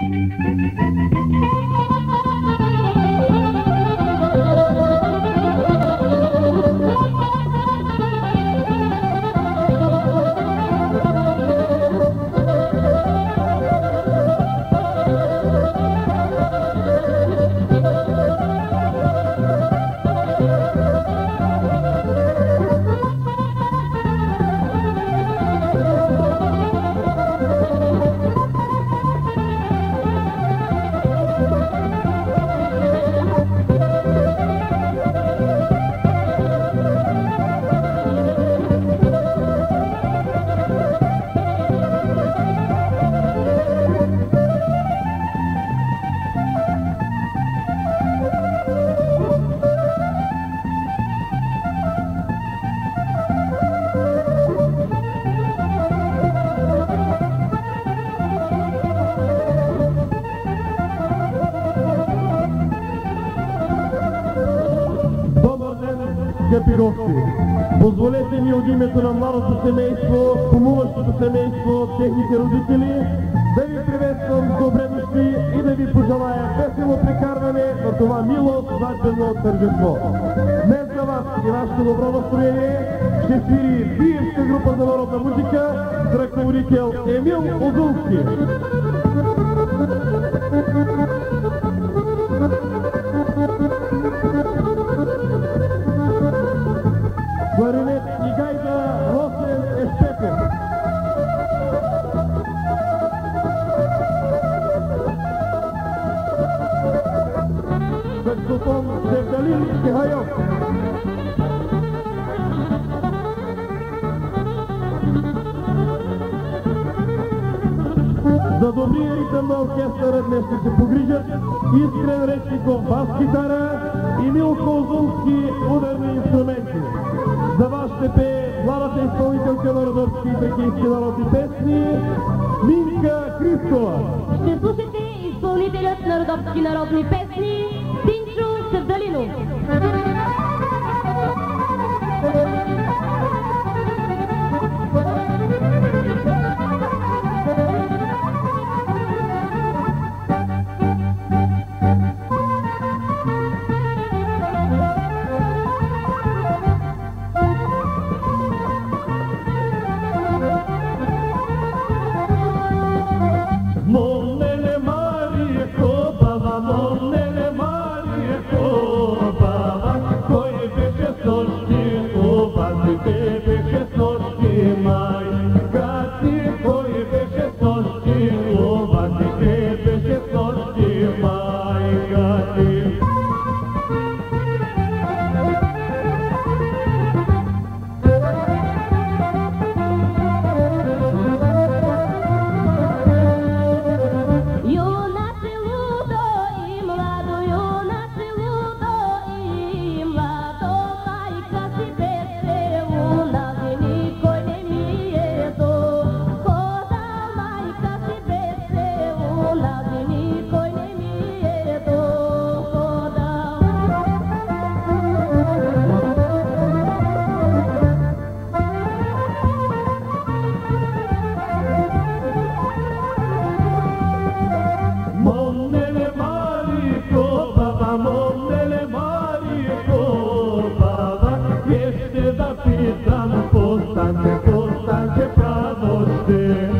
Müzik Позволете ми от името на младото семейство, кумуващото семейство, техните родители, да ви приветствам добре дошли и да ви пожелая весело прекарване на това мило сватбено тържество. Днес за вас и вашето добро настроение ще свири Биевска група за народна музика с ръководител Емил Озулски. За добрия ритъм на оркестъра днес ще се погрижат Искрен Речников бас-гитара и Милко Озунски ударни инструменти. За вас ще пее младата изпълнителка на родовски и тракийски народни песни Минка Христова. Ще слушате изпълнителят на родопски народни песни Пинчо Севдалинов. Oh, Deus.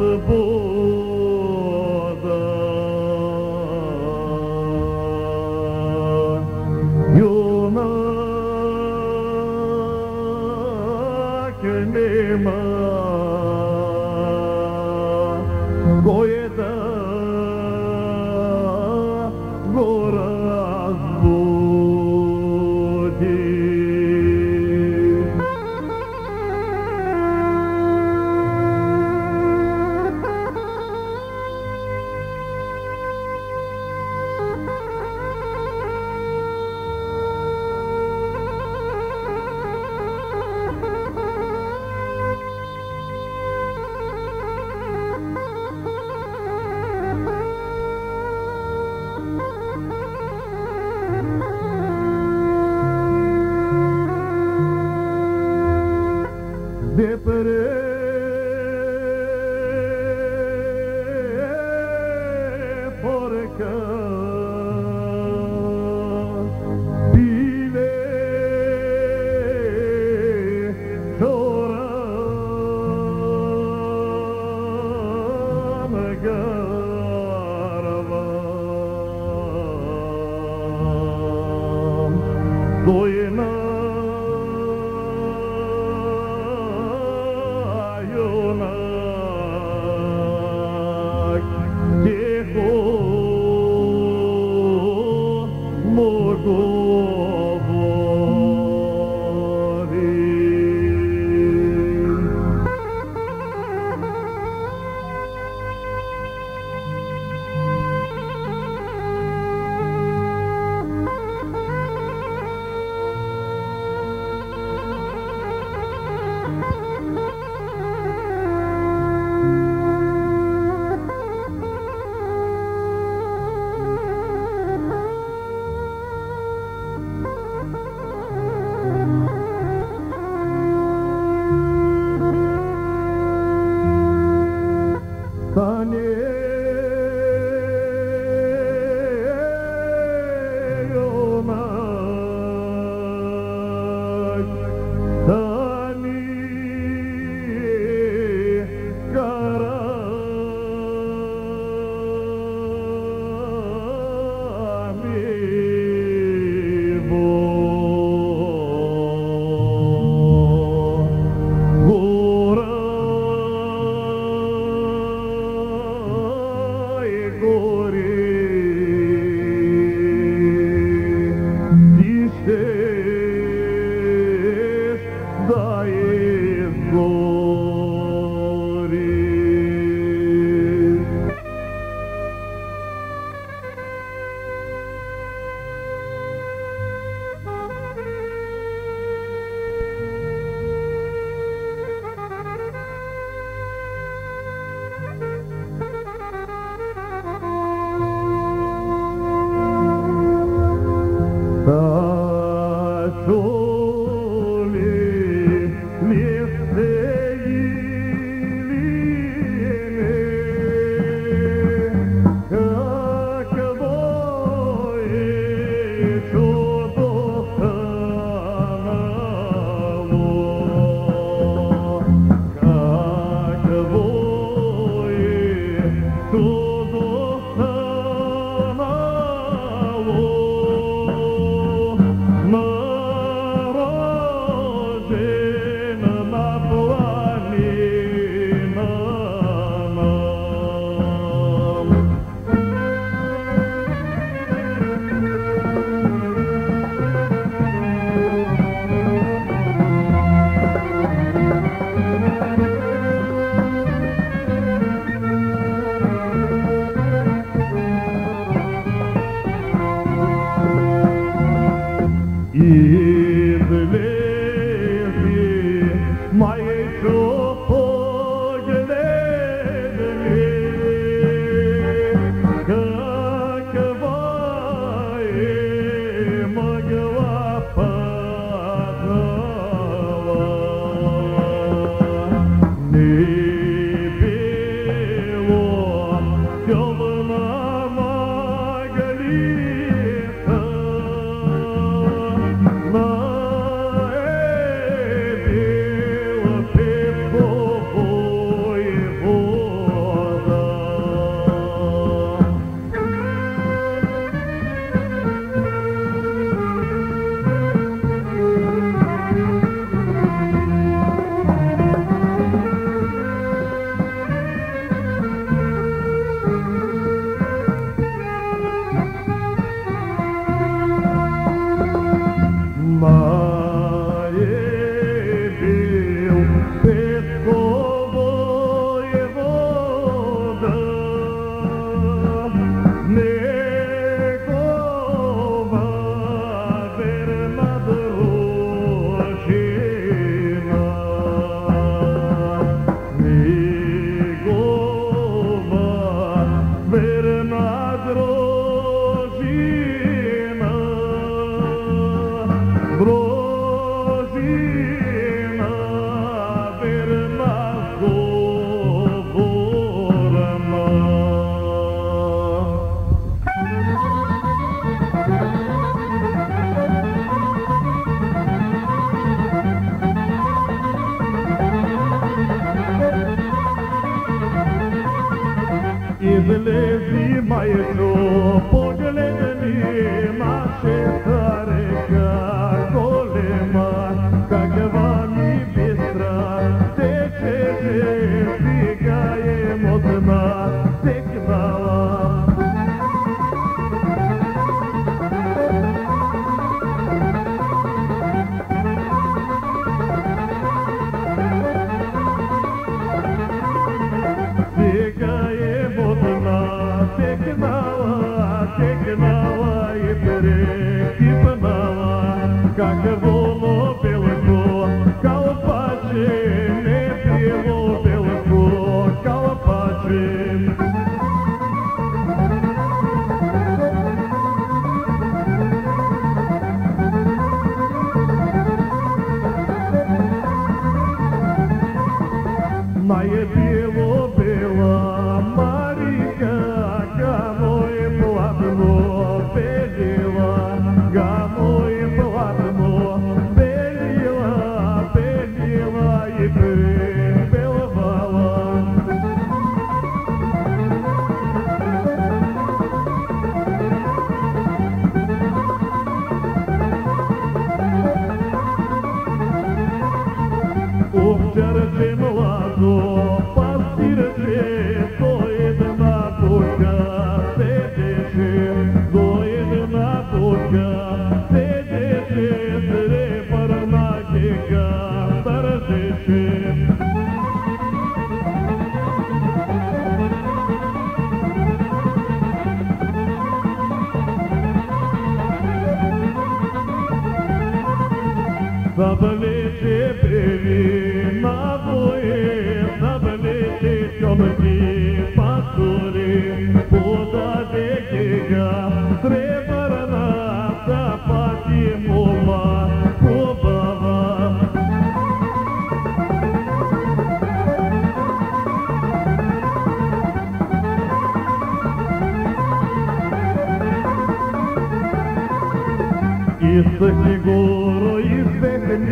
the boy.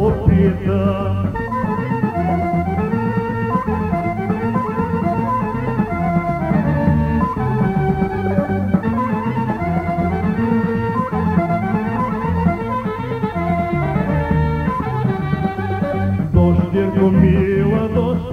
proprietà. Doce del mio, doce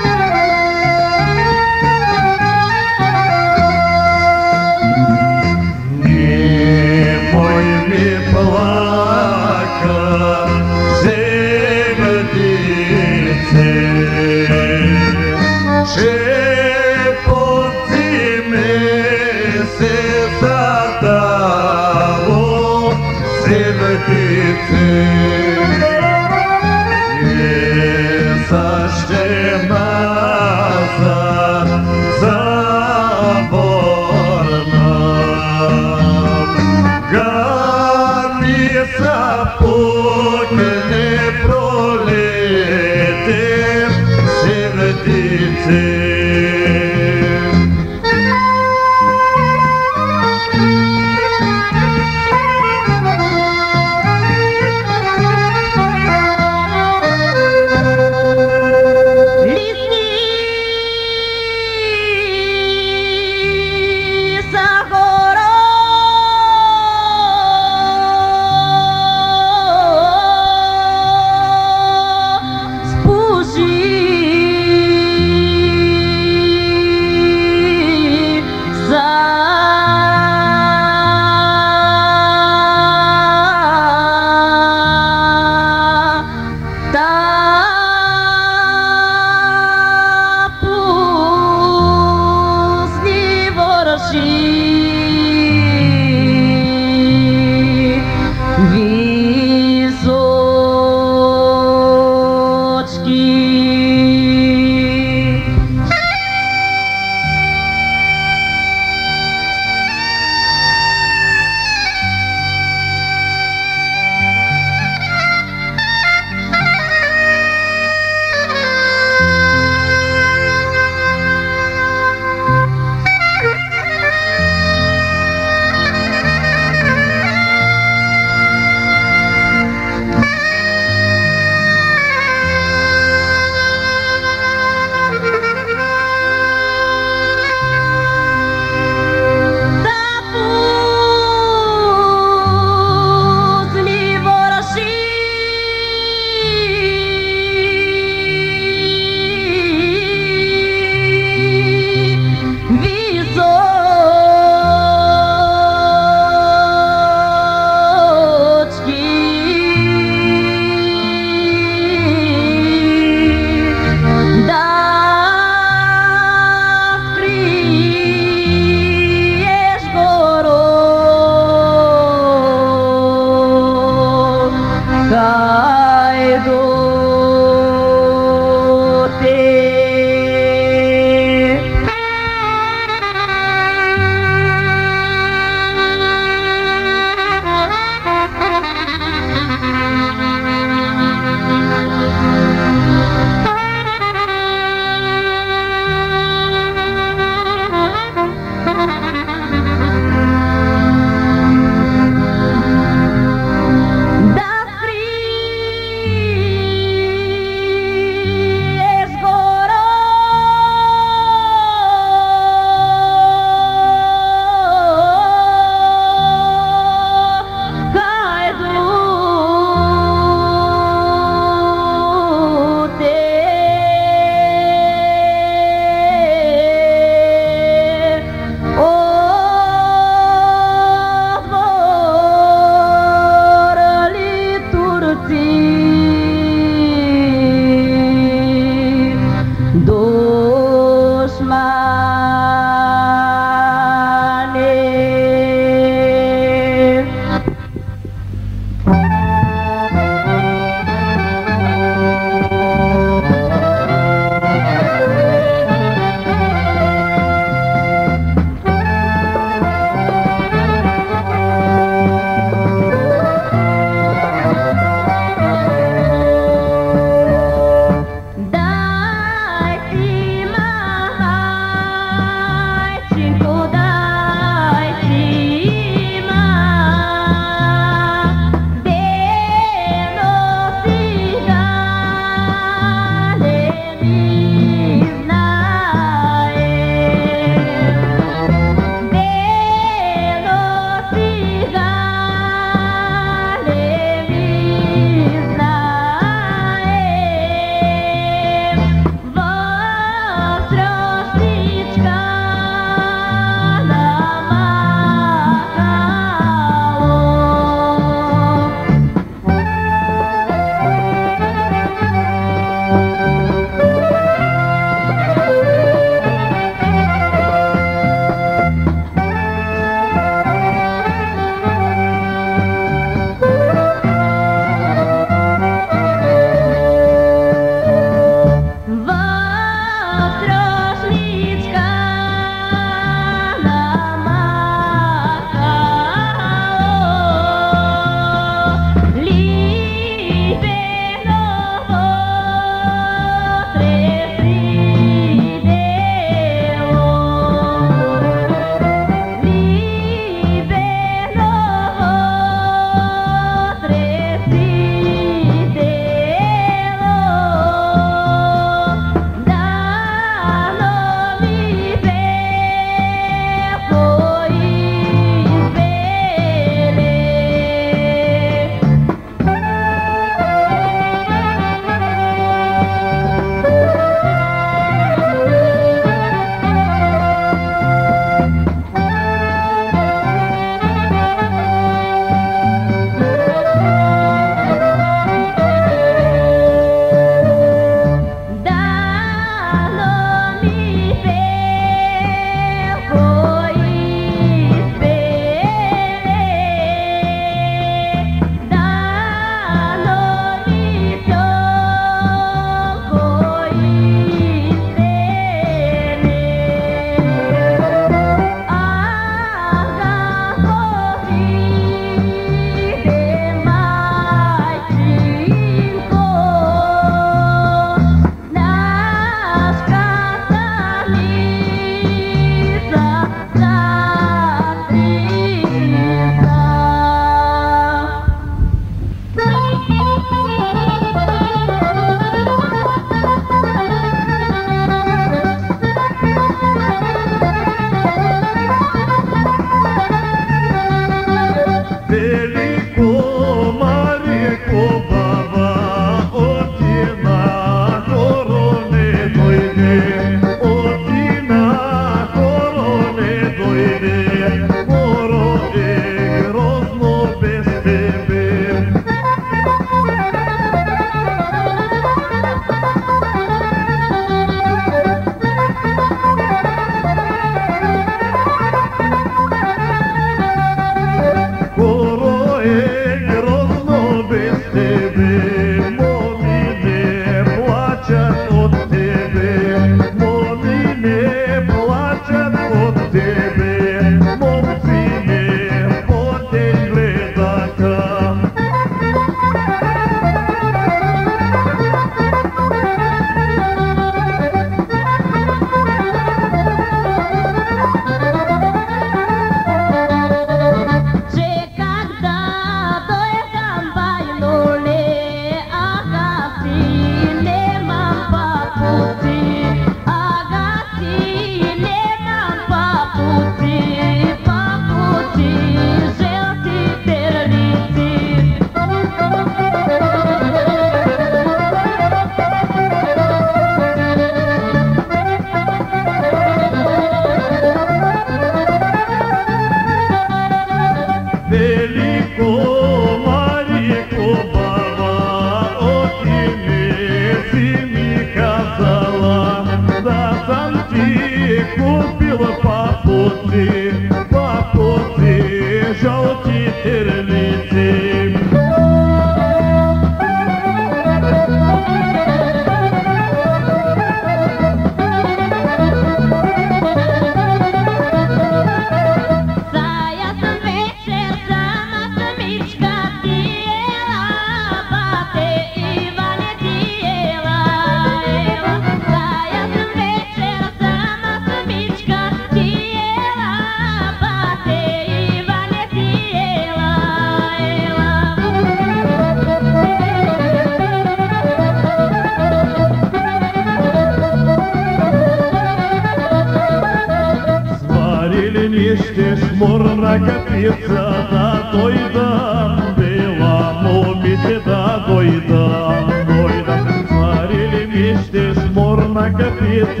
It's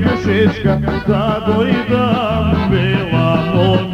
Francesca, tá doida, doidão, amor.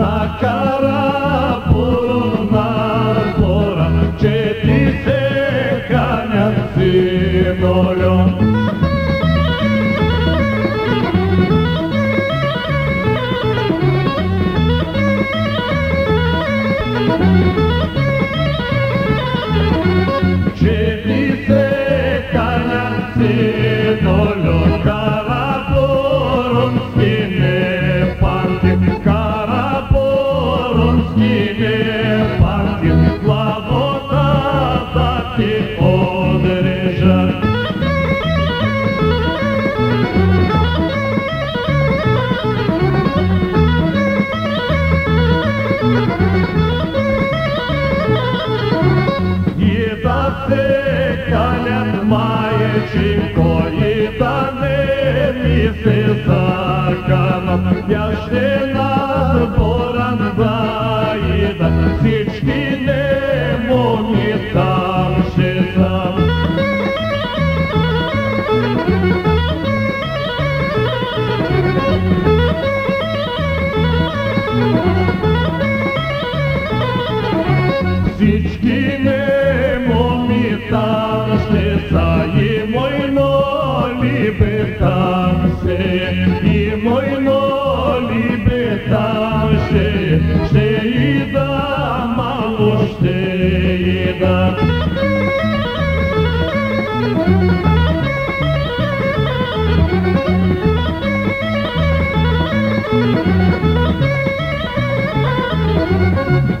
na cara. Всички не момитам ще са и betanše, i moj noli betanše, šte i da, malo šte i da. Thank you.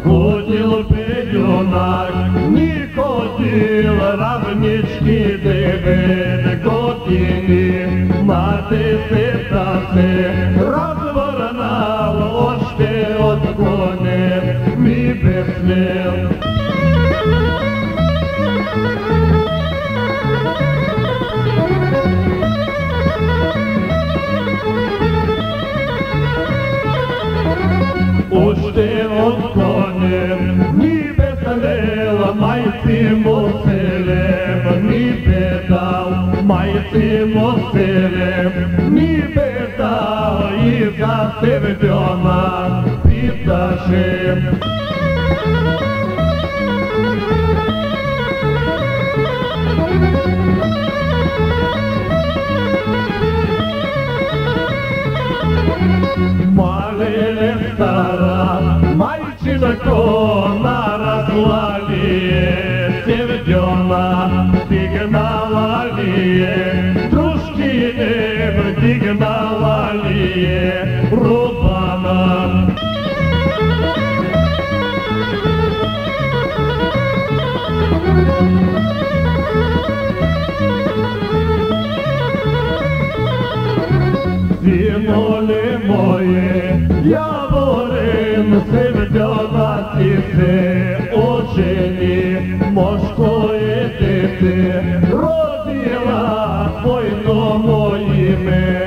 Кутил лупив юнак, нікоділ равнічки дивини, кутили, мати питати, Москве, не питаю, как ты вдома, питаши. Малили стара, мальчина кона разлали, истории Рубана. Вино лимое, я ворим, Севдена тіти, очені, мошкої дити, Родила войно моїми,